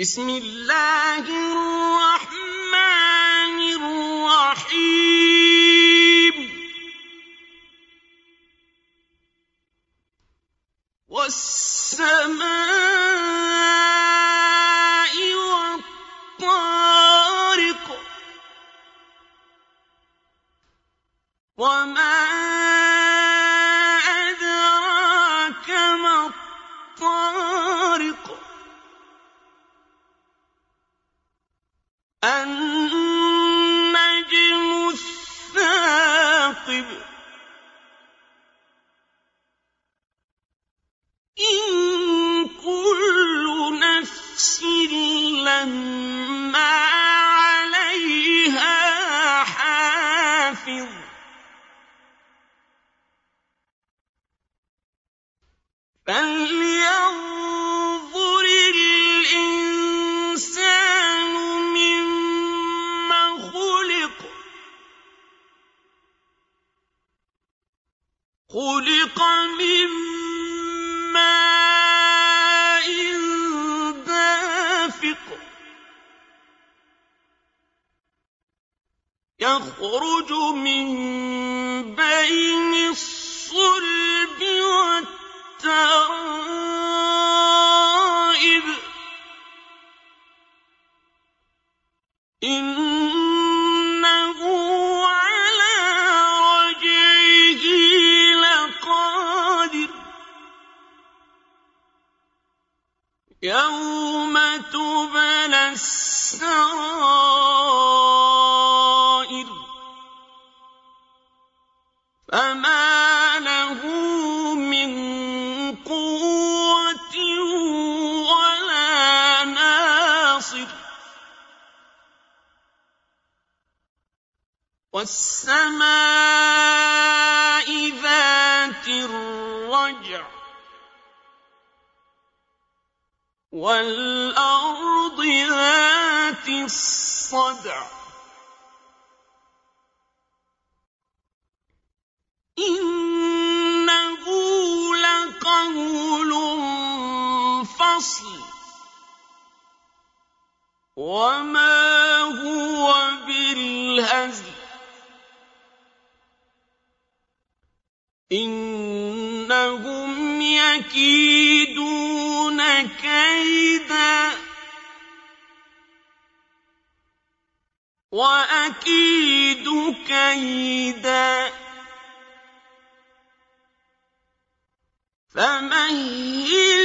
بسم الله الرحمن الرحيم. والسماء والطارق وما الثاقب إن كل نفس لما عليها حافظ. خُلِقَ مِن مَّاءٍ دَافِقٍ. يَخْرُجُ مِن بَيْنِ الصُّلْبِ وَالتَّرَائِبِ. يَوْمَ تُبْلَى السَّرَائِرُ فَمَا لَهُ مِن قُوَّةٍ وَلَا نَاصِرٍ وَالسَّمَاءِ ذَاتِ الرَّجْعِ وَالْأَرْضِ ذَاتِ الصَّدْعِ. إِنَّهُ لَقَوْلٌ فَصْلٌ. وَمَا هُوَ بِالْهَزْلِ. إِنَّهُمْ يَكِيدُونَ كَيْدًا وَأَكِيدُ كَيْدًا. فَمَهِّلِ